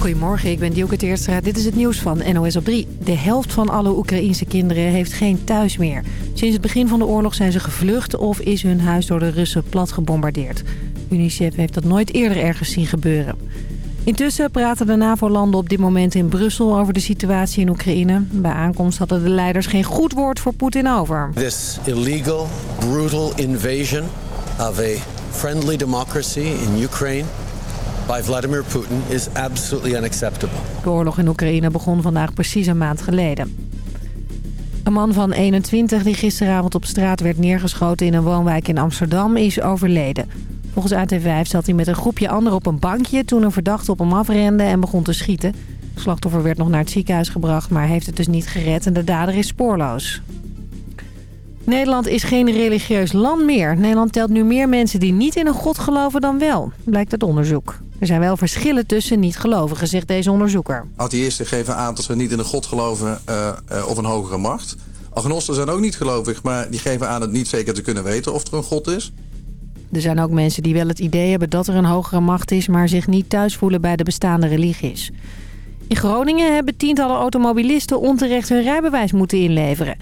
Goedemorgen, ik ben Dielke Teerstra. Dit is het nieuws van NOS op 3. De helft van alle Oekraïense kinderen heeft geen thuis meer. Sinds het begin van de oorlog zijn ze gevlucht of is hun huis door de Russen plat gebombardeerd. UNICEF heeft dat nooit eerder ergens zien gebeuren. Intussen praten de NAVO-landen op dit moment in Brussel over de situatie in Oekraïne. Bij aankomst hadden de leiders geen goed woord voor Poetin over. This illegal, brutal invasion of a friendly democracy in Ukraine Putin is. De oorlog in Oekraïne begon vandaag precies een maand geleden. Een man van 21 die gisteravond op straat werd neergeschoten in een woonwijk in Amsterdam is overleden. Volgens AT5 zat hij met een groepje anderen op een bankje toen een verdachte op hem afrende en begon te schieten. Het slachtoffer werd nog naar het ziekenhuis gebracht, maar heeft het dus niet gered en de dader is spoorloos. Nederland is geen religieus land meer. Nederland telt nu meer mensen die niet in een god geloven dan wel, blijkt uit onderzoek. Er zijn wel verschillen tussen niet-gelovigen, zegt deze onderzoeker. Atheïsten geven aan dat ze niet in een god geloven uh, uh, of een hogere macht. Agnosten zijn ook niet gelovig, maar die geven aan het niet zeker te kunnen weten of er een god is. Er zijn ook mensen die wel het idee hebben dat er een hogere macht is... maar zich niet thuis voelen bij de bestaande religies. In Groningen hebben tientallen automobilisten onterecht hun rijbewijs moeten inleveren.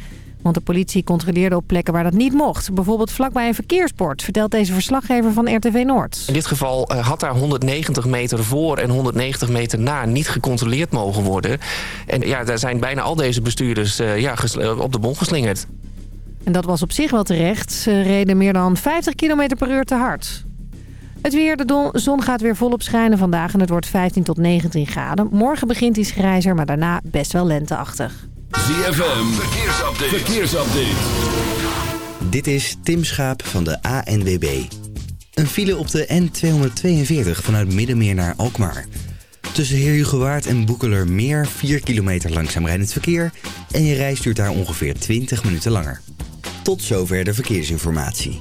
Want de politie controleerde op plekken waar dat niet mocht. Bijvoorbeeld vlakbij een verkeersbord, vertelt deze verslaggever van RTV Noord. In dit geval eh, had daar 190 meter voor en 190 meter na niet gecontroleerd mogen worden. En ja, daar zijn bijna al deze bestuurders uh, ja, op de bon geslingerd. En dat was op zich wel terecht. Ze reden meer dan 50 km per uur te hard. Het weer, de zon gaat weer volop schijnen vandaag en het wordt 15 tot 19 graden. Morgen begint iets grijzer, maar daarna best wel lenteachtig. ZFM, verkeersupdate. verkeersupdate. Dit is Tim Schaap van de ANWB. Een file op de N242 vanuit Middenmeer naar Alkmaar. Tussen Heer en Boekelermeer 4 kilometer langzaam rijdend verkeer... en je reis duurt daar ongeveer 20 minuten langer. Tot zover de verkeersinformatie.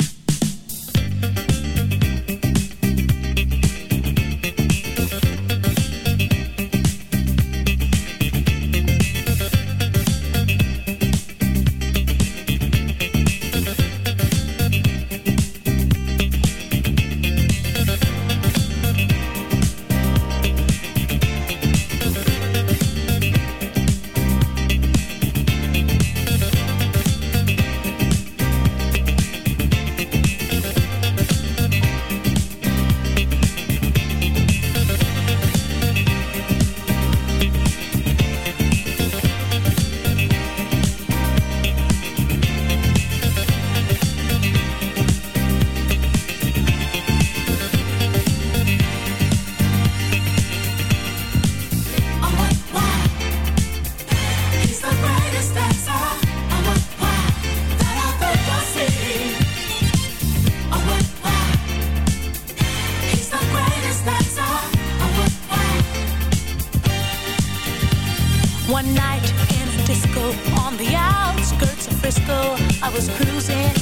night in a disco on the outskirts of Frisco. I was cruising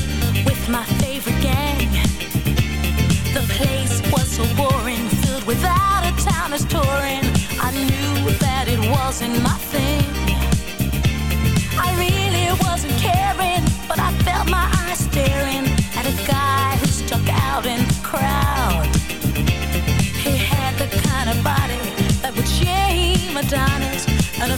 with my favorite gang. The place was so boring, filled without a town as touring. I knew that it wasn't my thing. I really wasn't caring, but I felt my eyes staring at a guy who stuck out in the crowd. He had the kind of body that would shame Adonis and a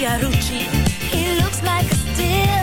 Fiorucci. He looks like a steel.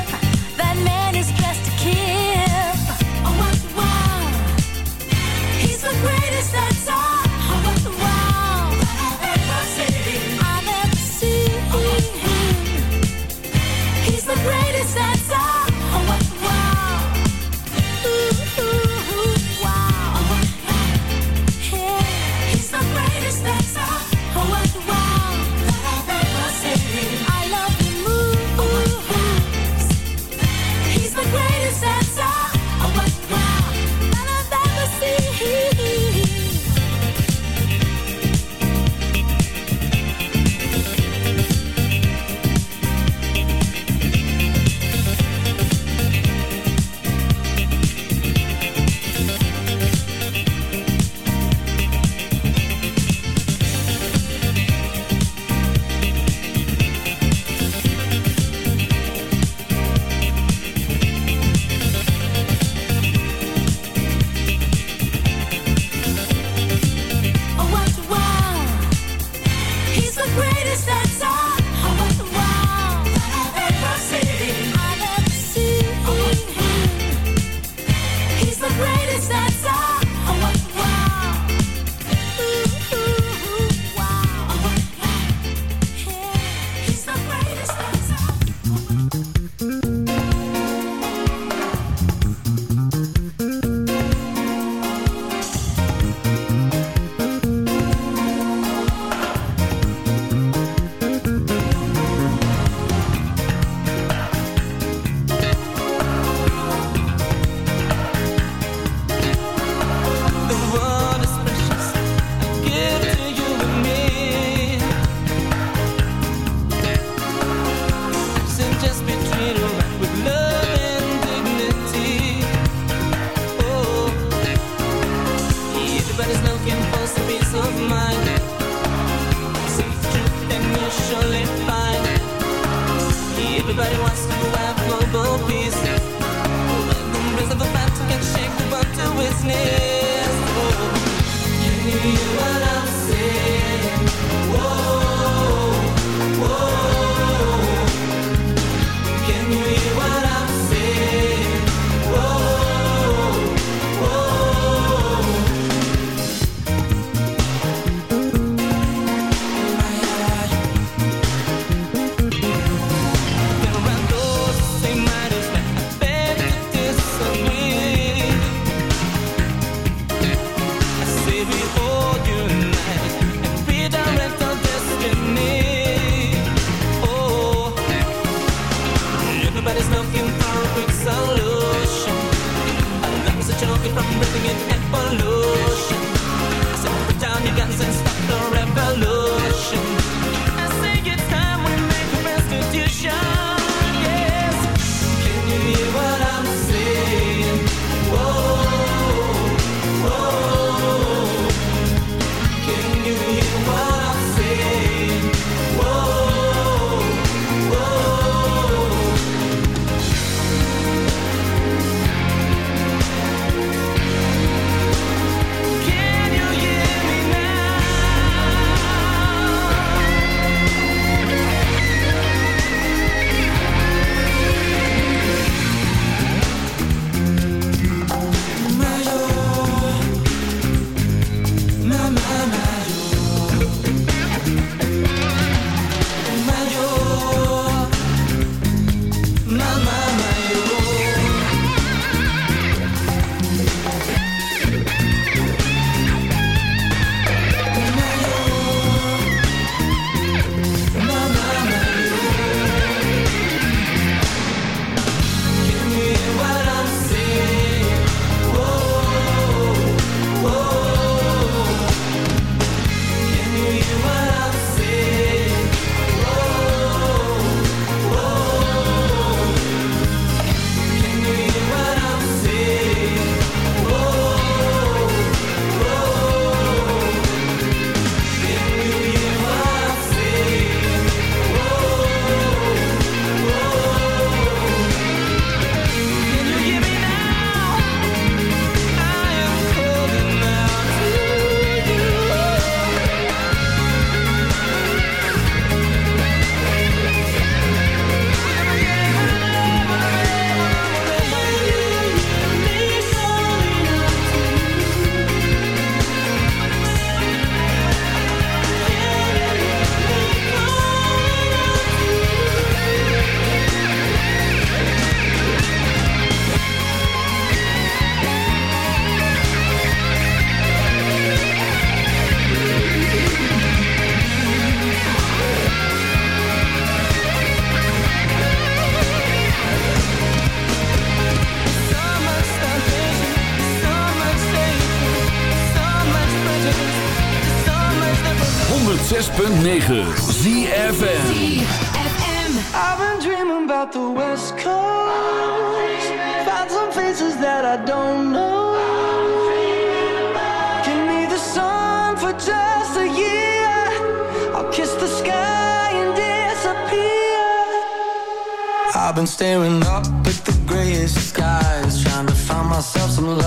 myself some love.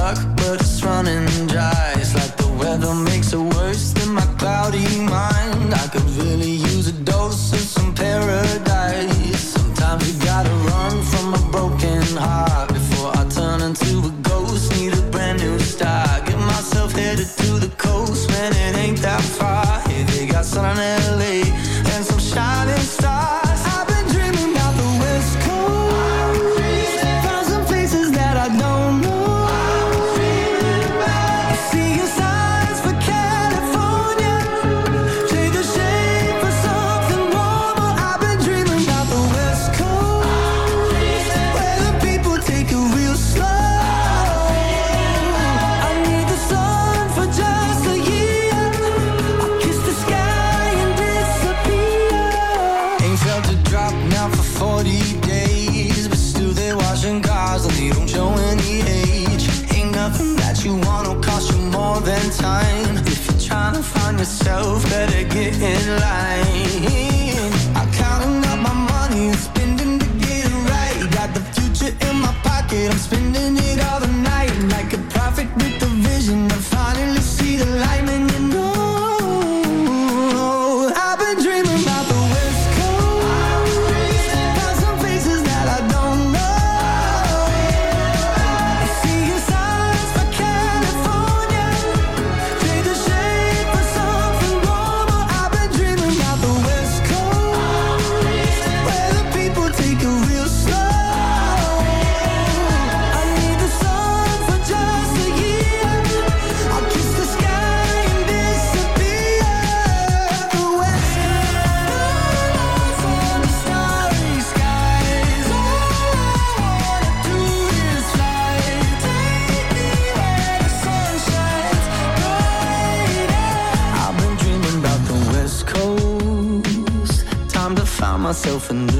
yourself and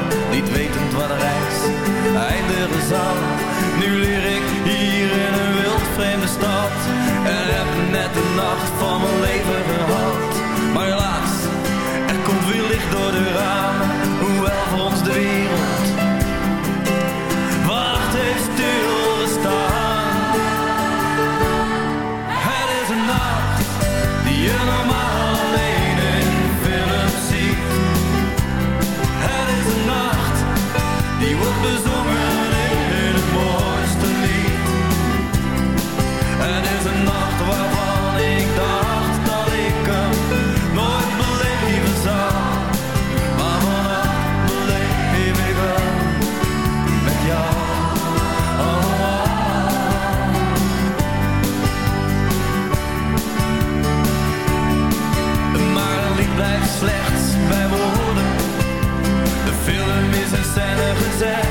tot waar de reis eindigen zal. Nu leer ik hier in een wild vreemde stad en heb net de nacht van mijn leven gehad. Maar helaas, er komt weer licht door de ramen, hoewel voor ons de wereld wacht heeft stil. said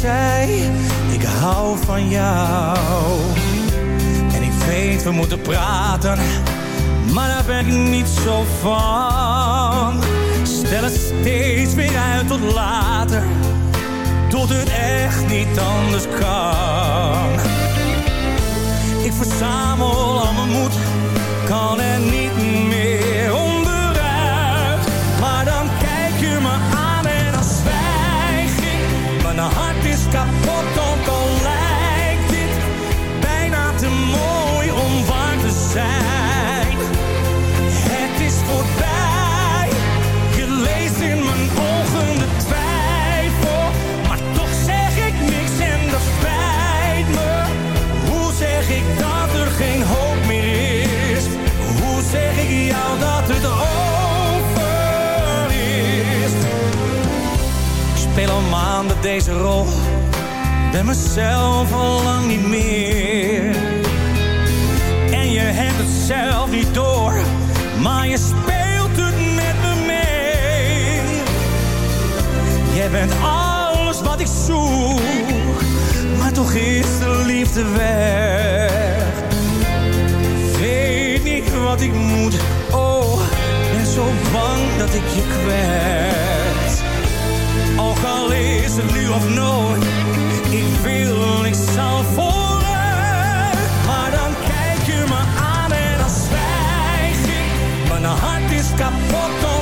zei ik hou van jou. En ik weet we moeten praten, maar daar ben ik niet zo van. Stel het steeds weer uit tot later, tot het echt niet anders kan. Ik verzamel al mijn moed, kan er niet meer onderuit. Maar dan kijk je me aan en dan zwijg ik. Het is voorbij, je leest in mijn ogen de twijfel. Maar toch zeg ik niks en dat spijt me. Hoe zeg ik dat er geen hoop meer is? Hoe zeg ik jou dat het over is? Ik speel al maanden deze rol, ben mezelf al lang niet meer niet door, maar je speelt het met me mee. Jij bent alles wat ik zoek, maar toch is de liefde weg. Weet niet wat ik moet, oh, ben zo bang dat ik je kwets. Ook al is het nu of nooit, ik wil, ik zal voor. capotou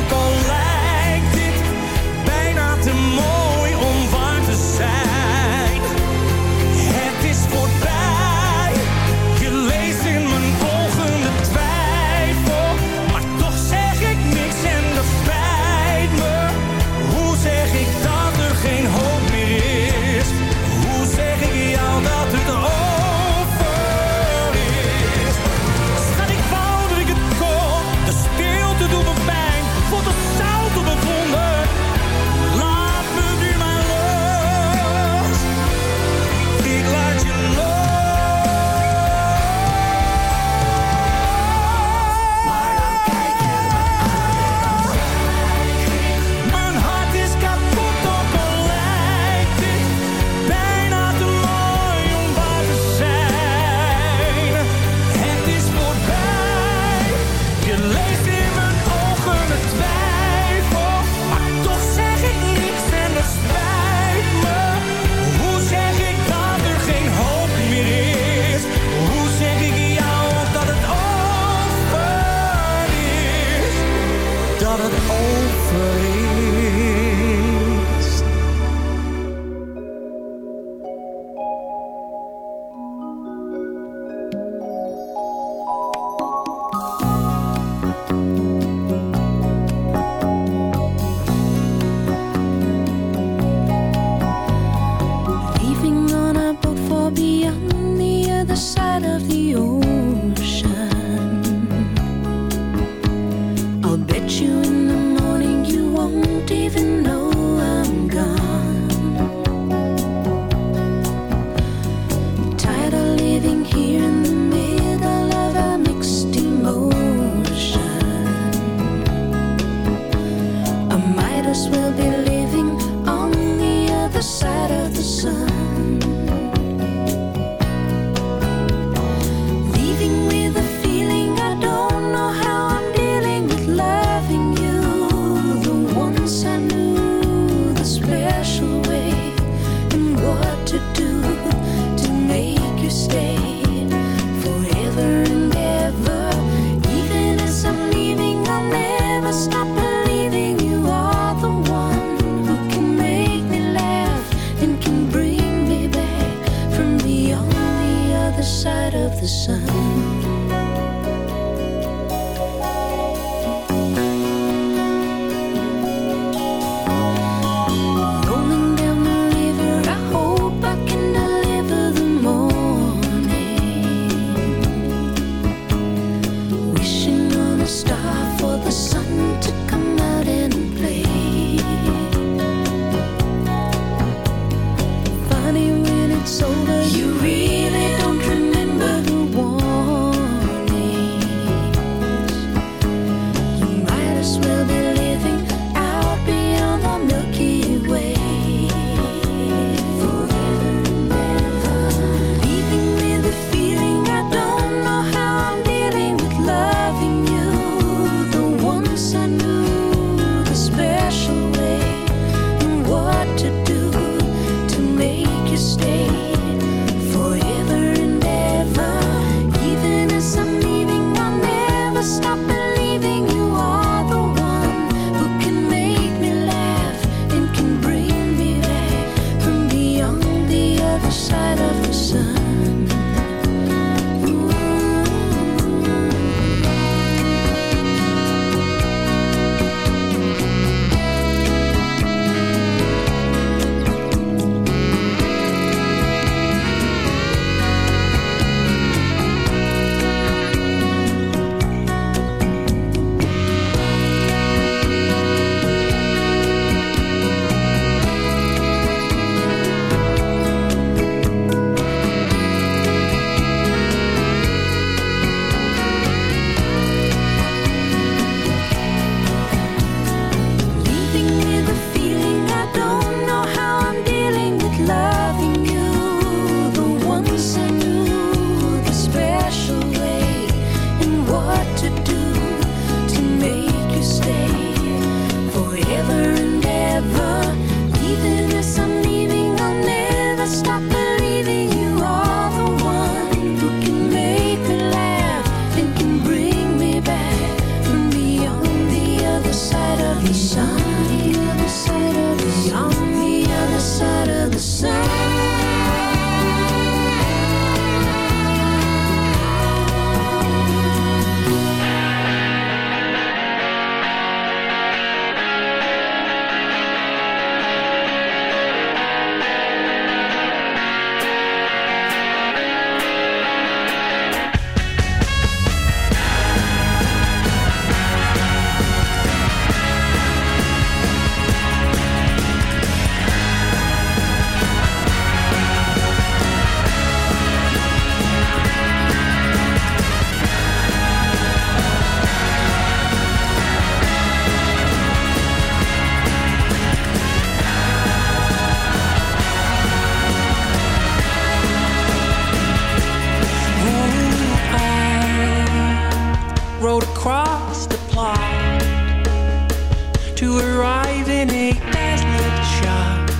to arrive in a desolate shop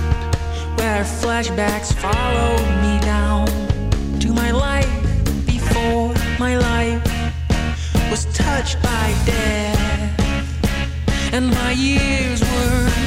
where flashbacks follow me down to my life before my life was touched by death. And my years were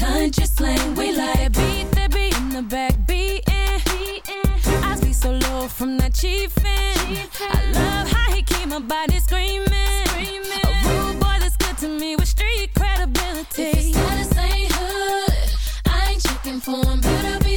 country slang. We like beat that beat in the back beating. I be so low from that chiefin'. I love how he keep my body screaming. A rude boy that's good to me with street credibility. If his status ain't hood, I ain't checking for him. Better be